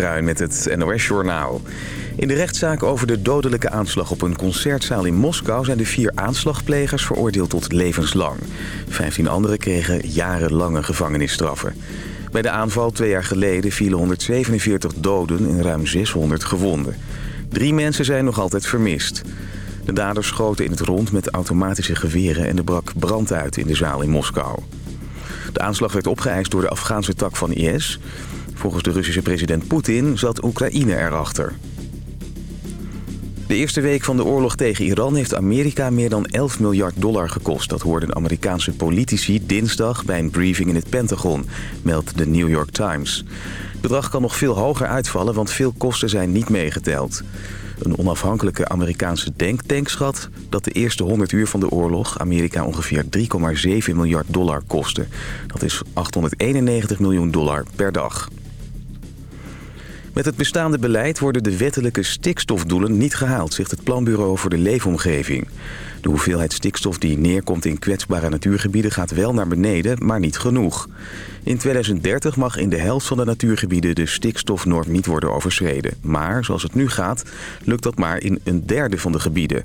Bruin met het NOS-journaal. In de rechtszaak over de dodelijke aanslag op een concertzaal in Moskou... zijn de vier aanslagplegers veroordeeld tot levenslang. Vijftien anderen kregen jarenlange gevangenisstraffen. Bij de aanval twee jaar geleden vielen 147 doden en ruim 600 gewonden. Drie mensen zijn nog altijd vermist. De daders schoten in het rond met automatische geweren... en er brak brand uit in de zaal in Moskou. De aanslag werd opgeëist door de Afghaanse tak van IS... Volgens de Russische president Poetin zat Oekraïne erachter. De eerste week van de oorlog tegen Iran heeft Amerika meer dan 11 miljard dollar gekost. Dat hoorden Amerikaanse politici dinsdag bij een briefing in het Pentagon, meldt de New York Times. Het bedrag kan nog veel hoger uitvallen, want veel kosten zijn niet meegeteld. Een onafhankelijke Amerikaanse denktank schat dat de eerste 100 uur van de oorlog Amerika ongeveer 3,7 miljard dollar kostte. Dat is 891 miljoen dollar per dag. Met het bestaande beleid worden de wettelijke stikstofdoelen niet gehaald... zegt het Planbureau voor de Leefomgeving. De hoeveelheid stikstof die neerkomt in kwetsbare natuurgebieden... gaat wel naar beneden, maar niet genoeg. In 2030 mag in de helft van de natuurgebieden... de stikstofnorm niet worden overschreden. Maar, zoals het nu gaat, lukt dat maar in een derde van de gebieden.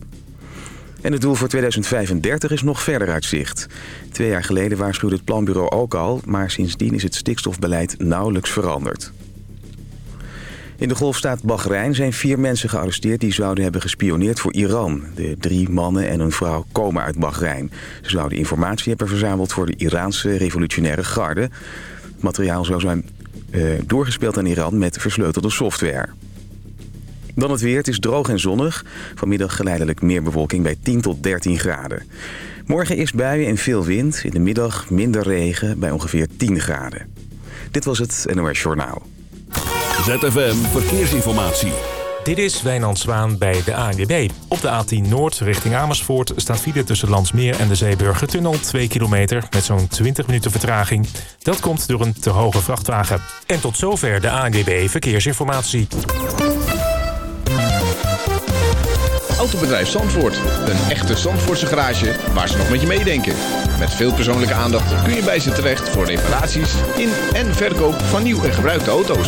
En het doel voor 2035 is nog verder uit zicht. Twee jaar geleden waarschuwde het planbureau ook al... maar sindsdien is het stikstofbeleid nauwelijks veranderd. In de golfstaat Bahrein zijn vier mensen gearresteerd... die zouden hebben gespioneerd voor Iran. De drie mannen en een vrouw komen uit Bahrein. Ze zouden informatie hebben verzameld voor de Iraanse revolutionaire garde. Het materiaal zou zijn eh, doorgespeeld aan Iran met versleutelde software. Dan het weer. Het is droog en zonnig. Vanmiddag geleidelijk meer bewolking bij 10 tot 13 graden. Morgen is buien en veel wind. In de middag minder regen bij ongeveer 10 graden. Dit was het NOS Journaal. ZFM Verkeersinformatie. Dit is Wijnand Zwaan bij de ANWB. Op de A10 Noord richting Amersfoort staat file tussen Landsmeer en de Zeeburgertunnel 2 kilometer met zo'n 20 minuten vertraging. Dat komt door een te hoge vrachtwagen. En tot zover de ANWB Verkeersinformatie. Autobedrijf Zandvoort. Een echte Zandvoortse garage waar ze nog met je meedenken. Met veel persoonlijke aandacht kun je bij ze terecht voor reparaties in en verkoop van nieuw en gebruikte auto's.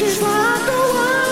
She's like the one.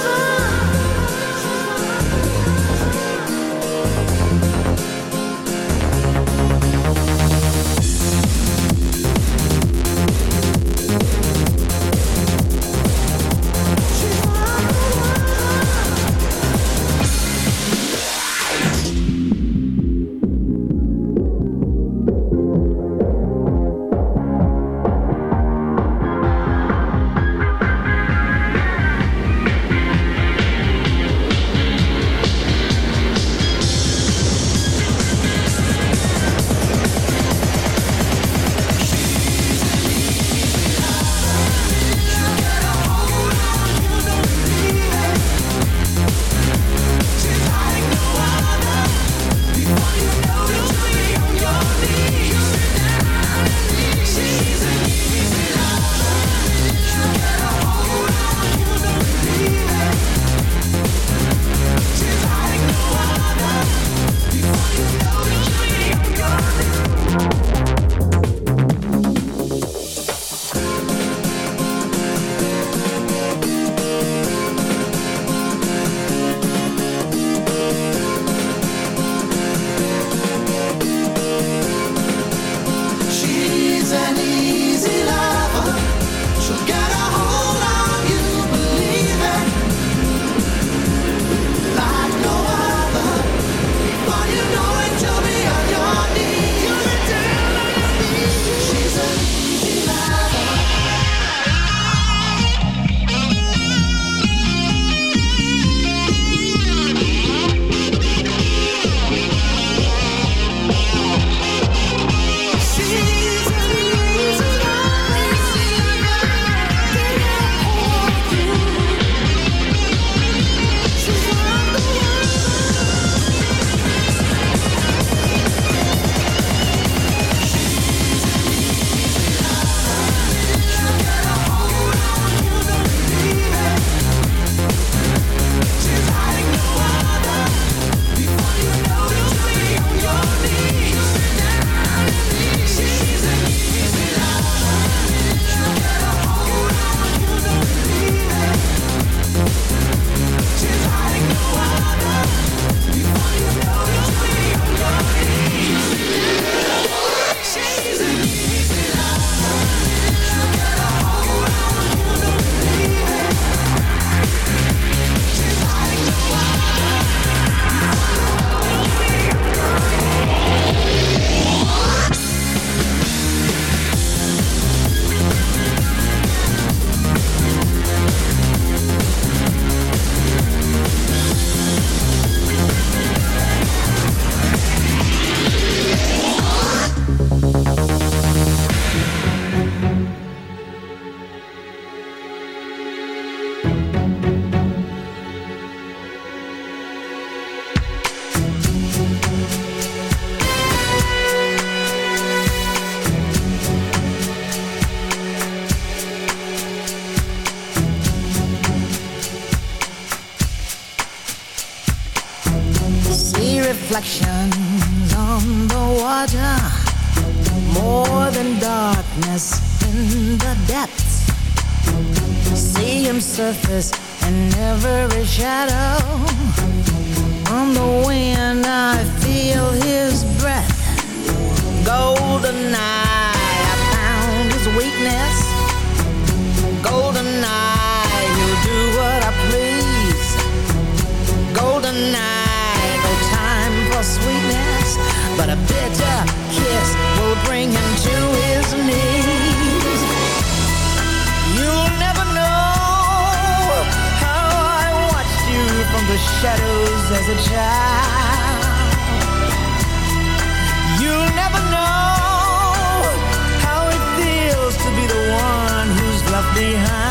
behind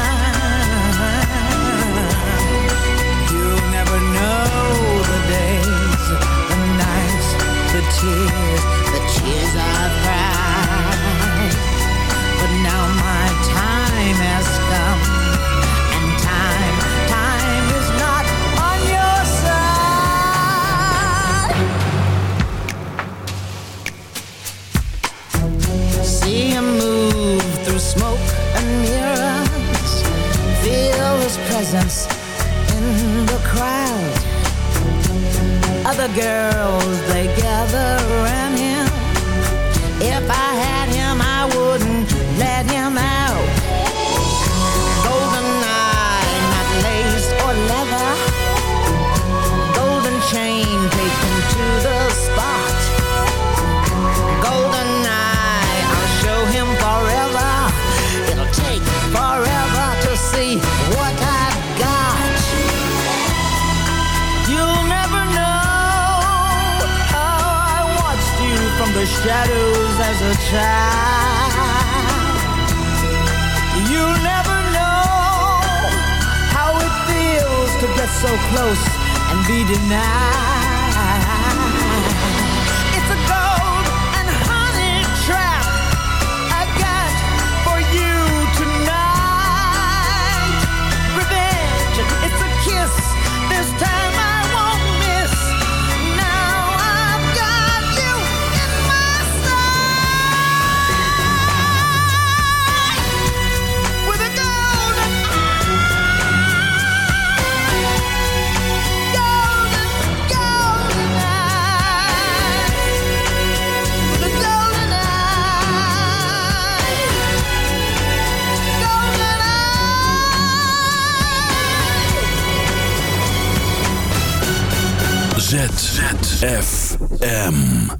FM.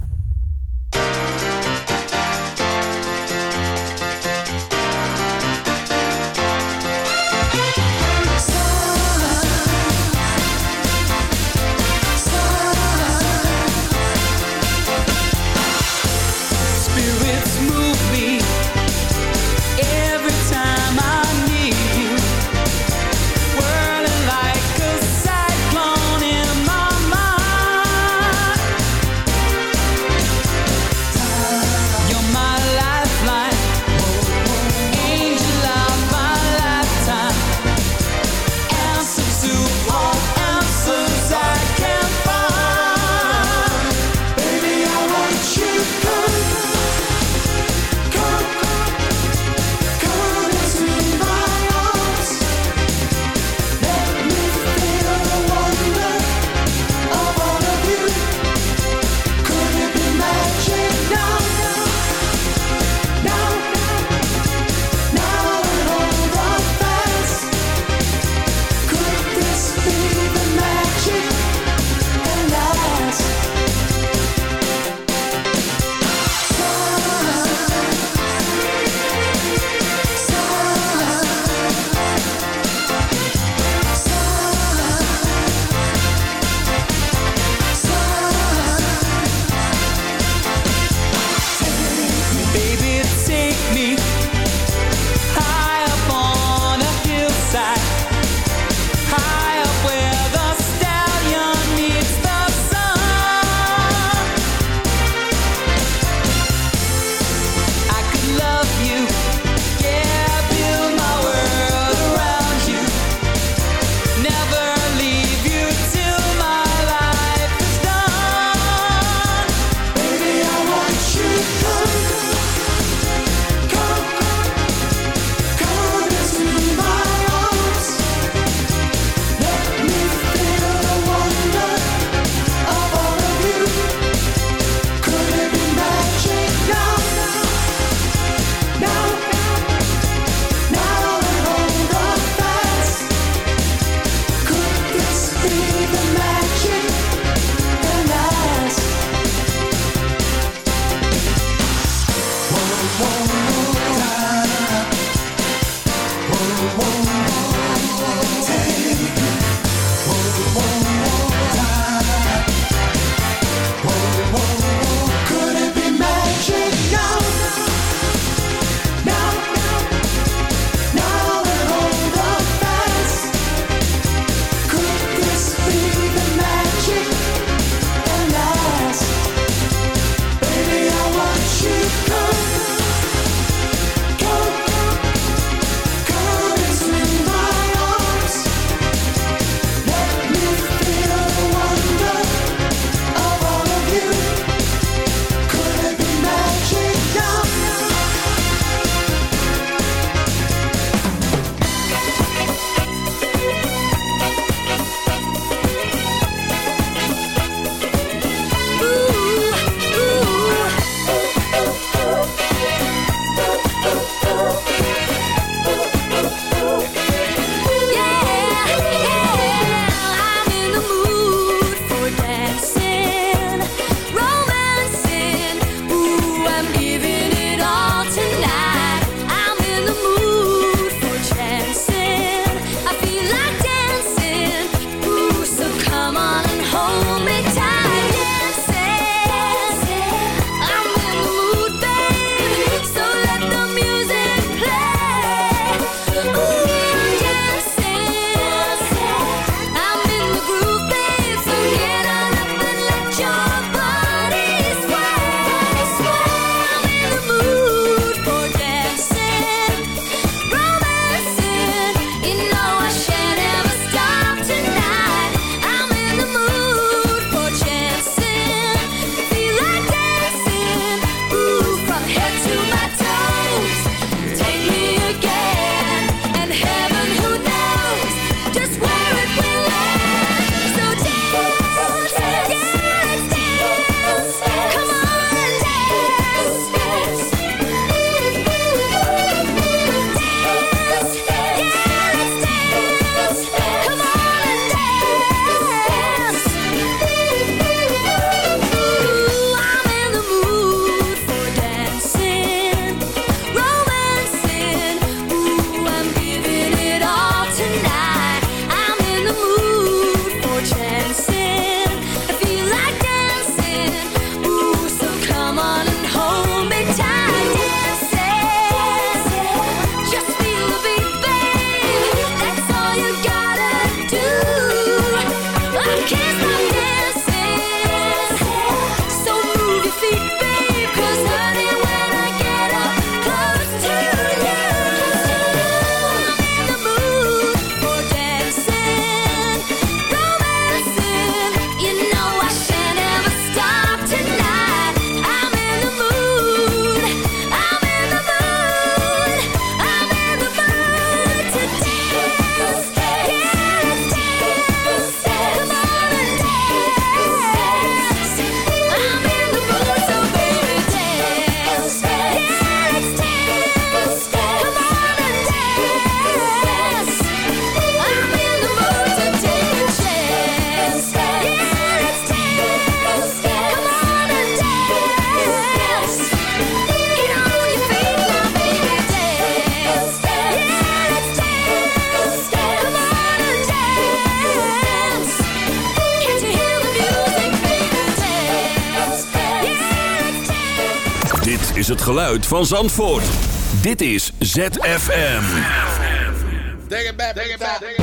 van Zandvoort. Dit is ZFM. Take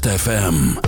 ZFM.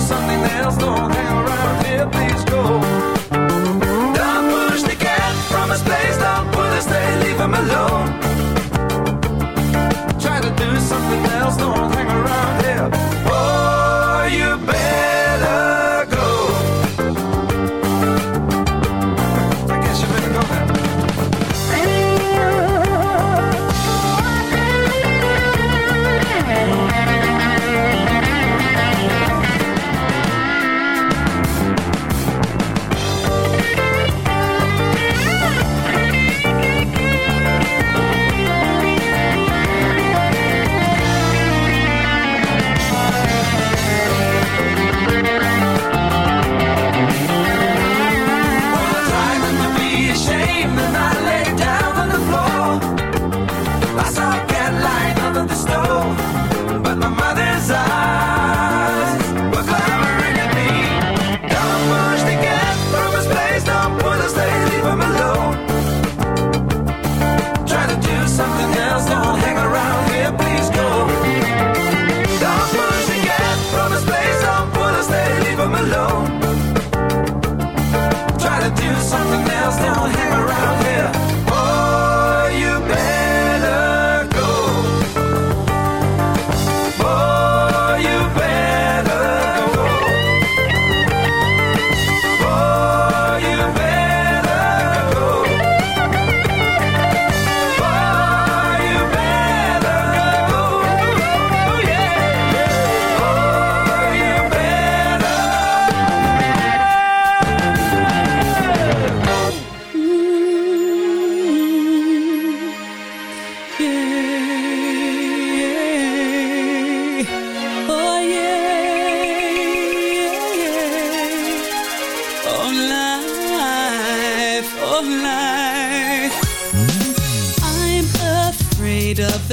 something else. Don't hang around here.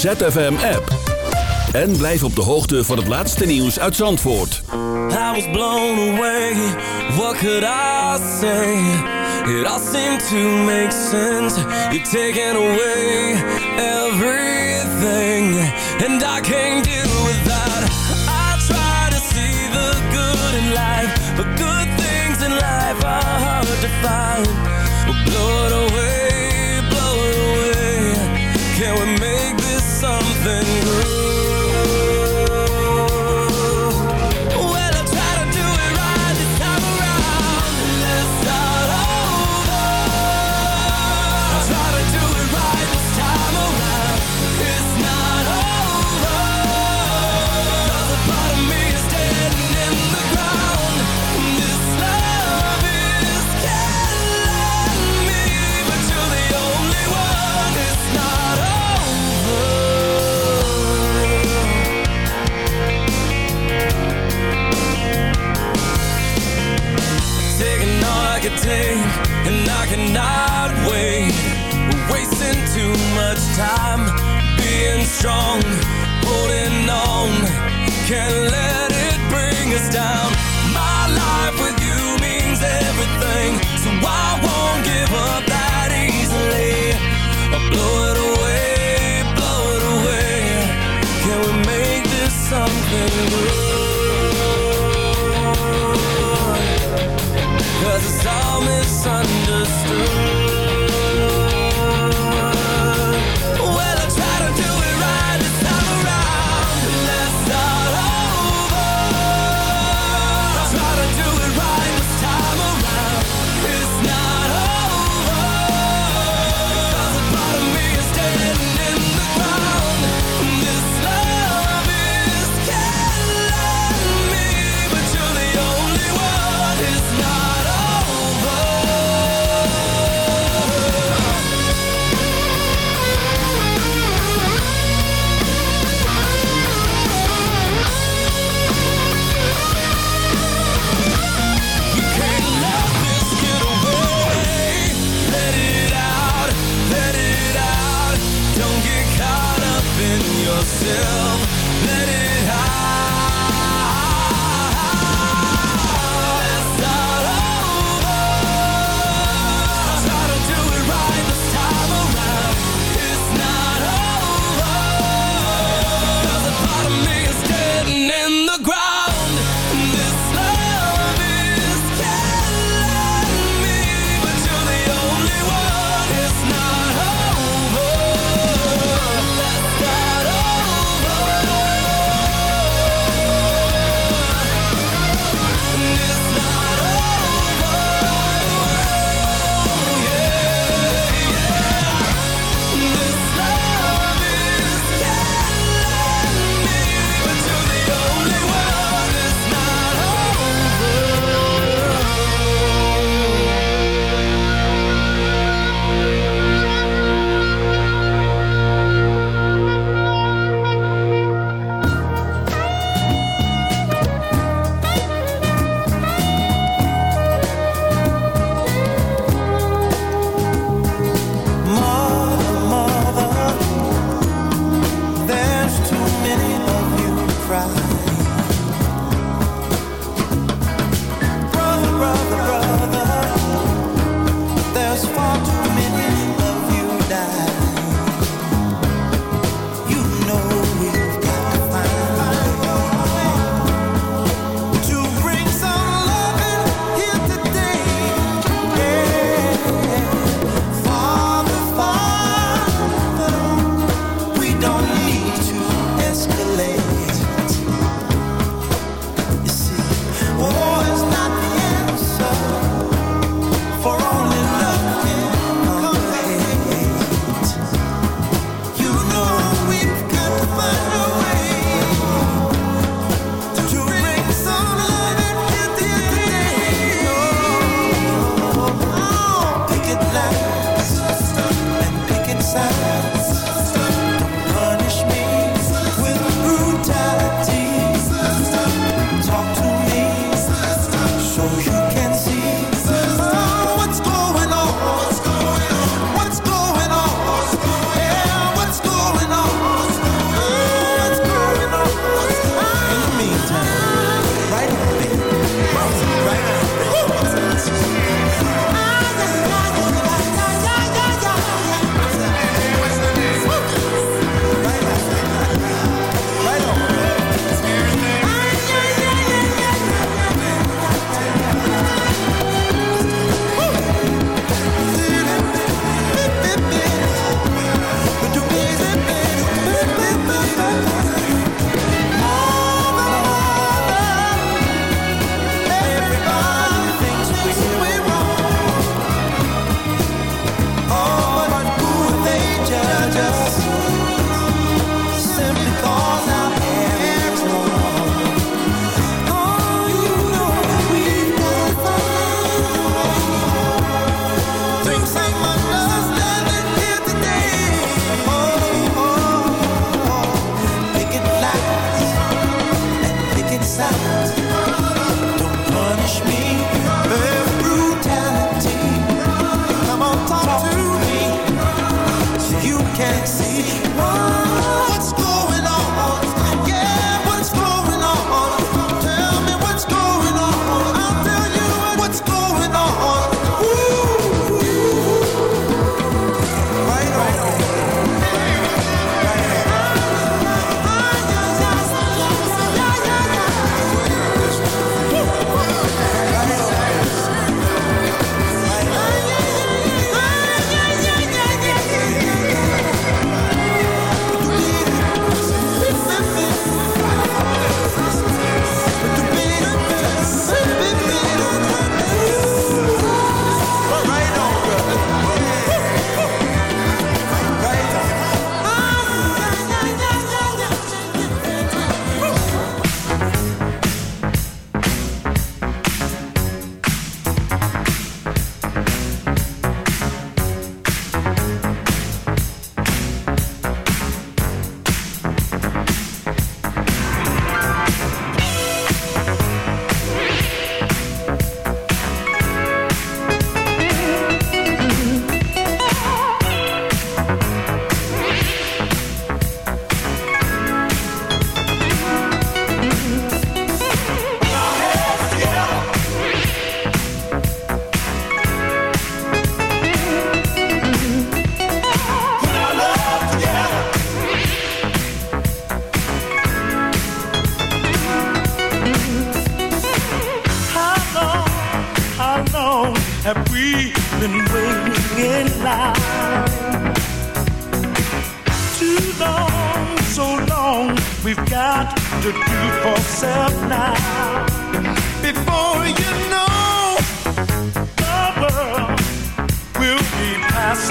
ZFM-app. En blijf op de hoogte van het laatste nieuws uit Zandvoort. I was blown away, what could I say? It all seemed to make sense. You're taking away everything. And I can't Let it.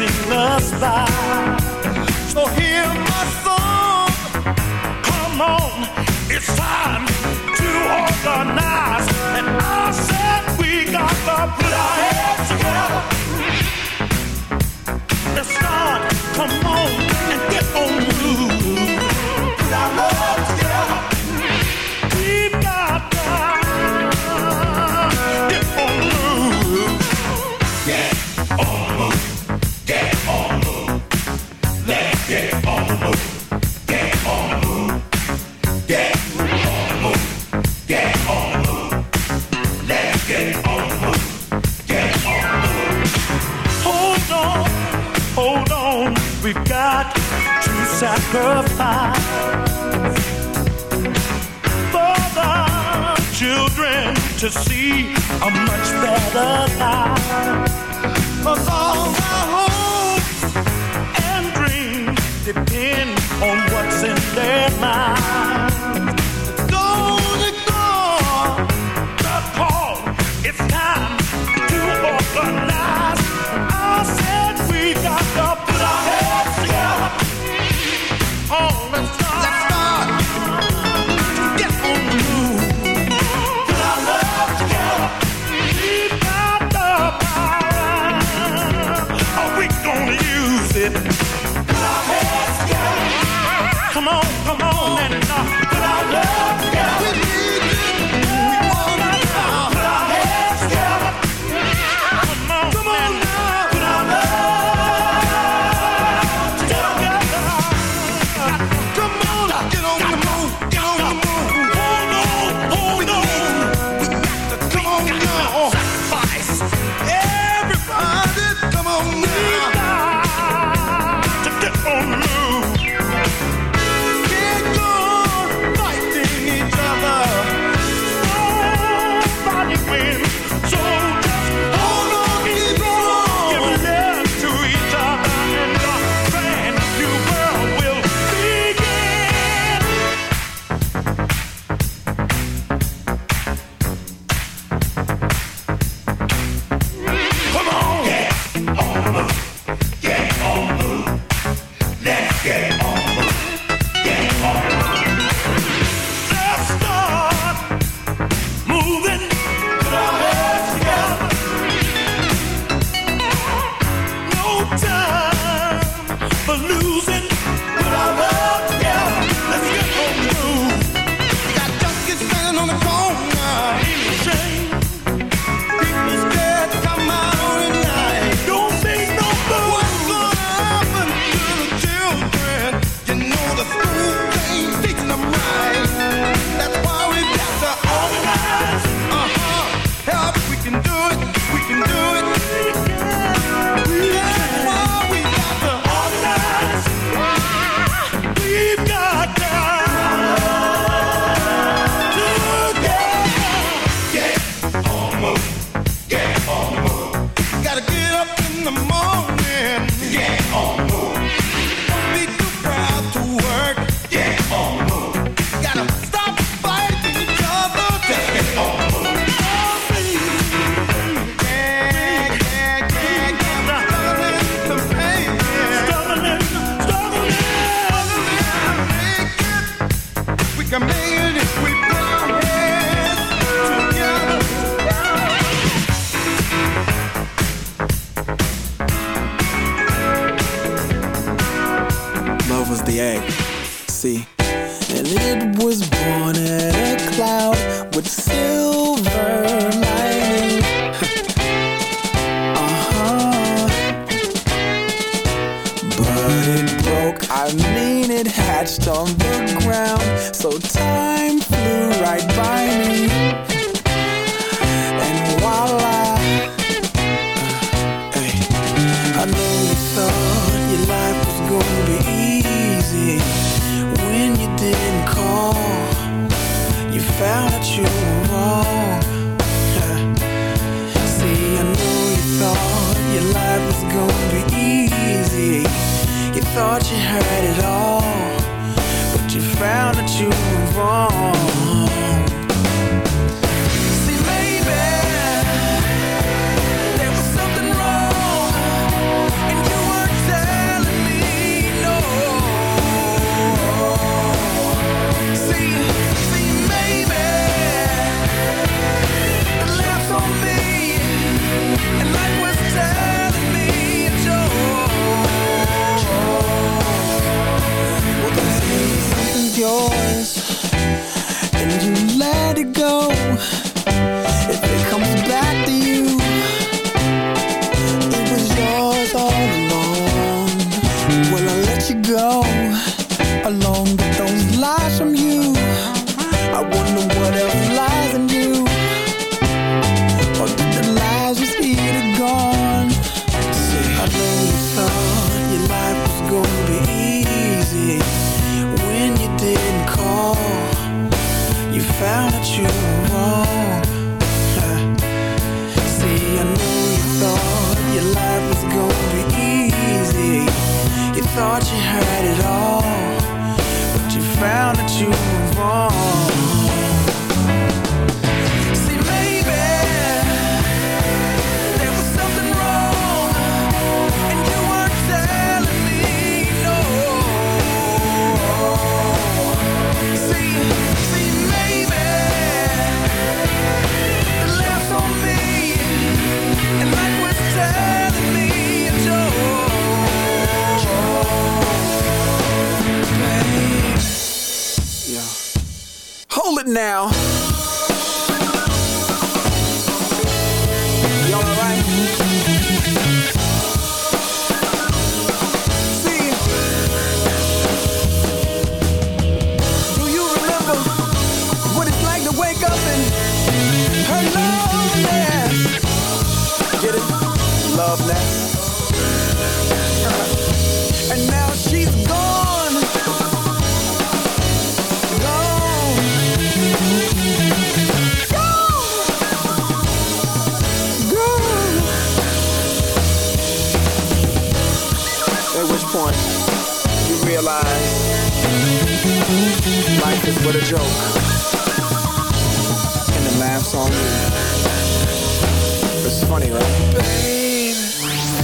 seen us die. So hear my song. Come on, it's time to organize. And I said we got to put our heads together. Let's start. Come on. for the children to see a much better life. all hopes and dreams depend on what's in their minds. Don't ignore the call. It's time to up.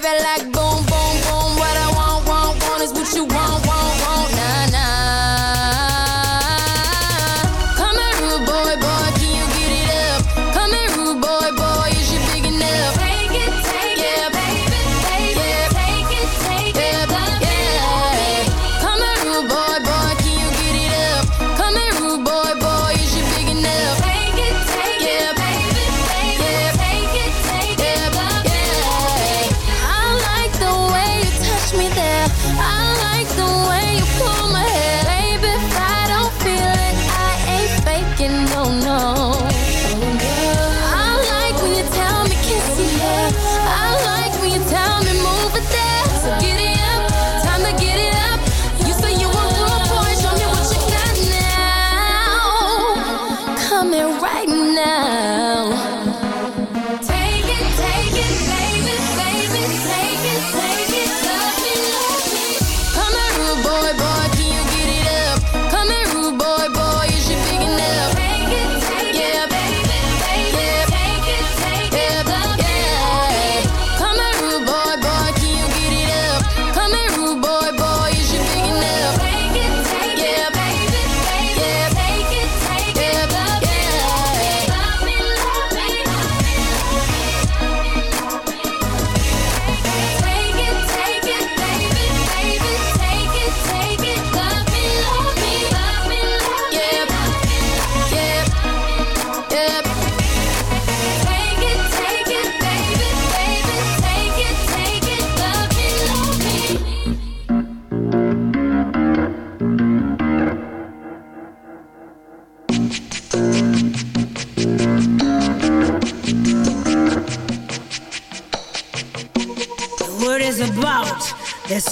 baby, like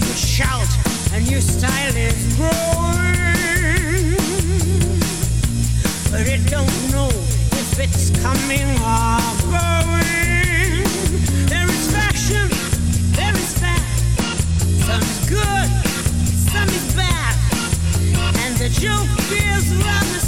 people shout, a new style is growing. But they don't know if it's coming or going. There is fashion, there is fat. Some is good, some is bad. And the joke is rather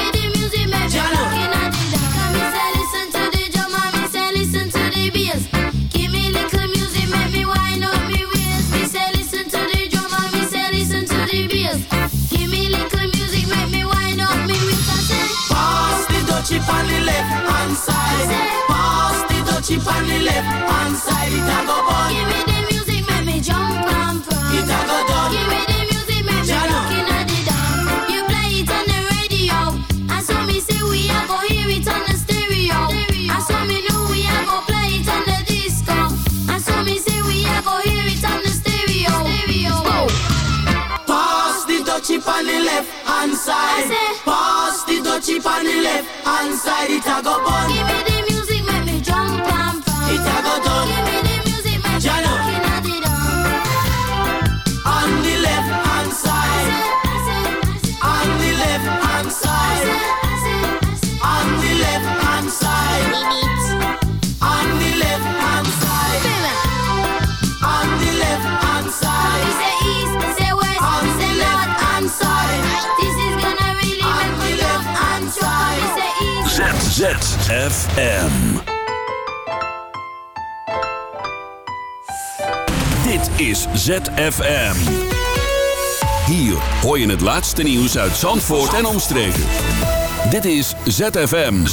side. Pass the touchy on the left hand side. It a go bun. Give me the music, make me jump, pam, pam. It a go done. ZFM. Dit is ZFM. Hier hoor je het laatste nieuws uit Zandvoort en omstreken. Dit is ZFM.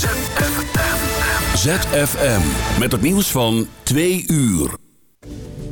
ZFM. Met het nieuws van twee uur.